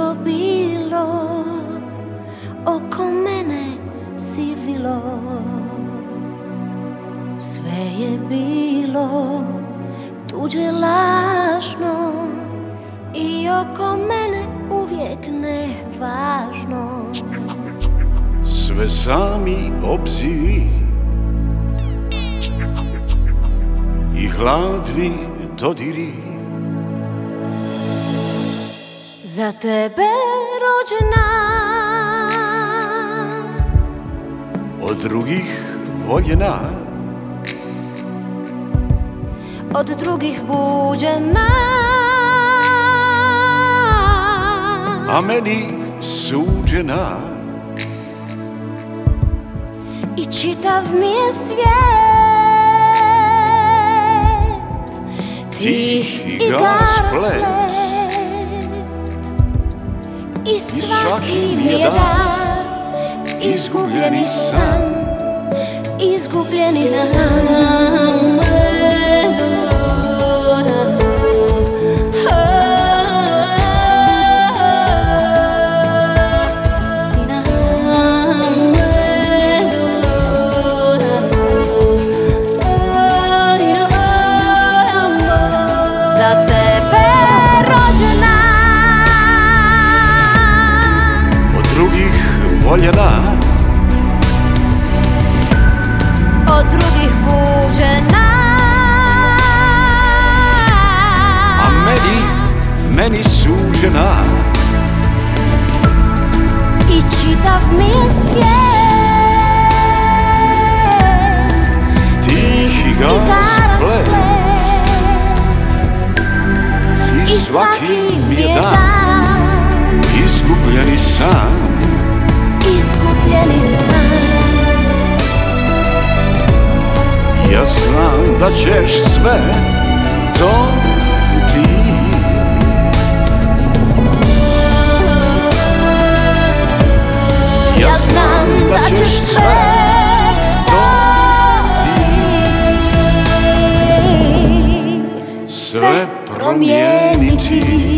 sivo bilo Oko mene sivilo Sve je bilo tuđe lažno I oko mene uvijek nevažno. Sve sami obziri I hladni dodiri. Za tebe rođena. Od drugih voljena. Od drugih buđena. A meni suđena. I čitav mi je svijet. Tih igara splet. I svaki mi je dan Izgubljeni san. Izgubljeni san voljena Od drugih buđena A meni, meni suđena I čitav mi je svijet. Tih igara Igara splet. I svaki mi je dan. Izgubljeni san Ja znam da ćeš sve to ti. Ja znam da ćeš sve to ti. Sve promijeniti.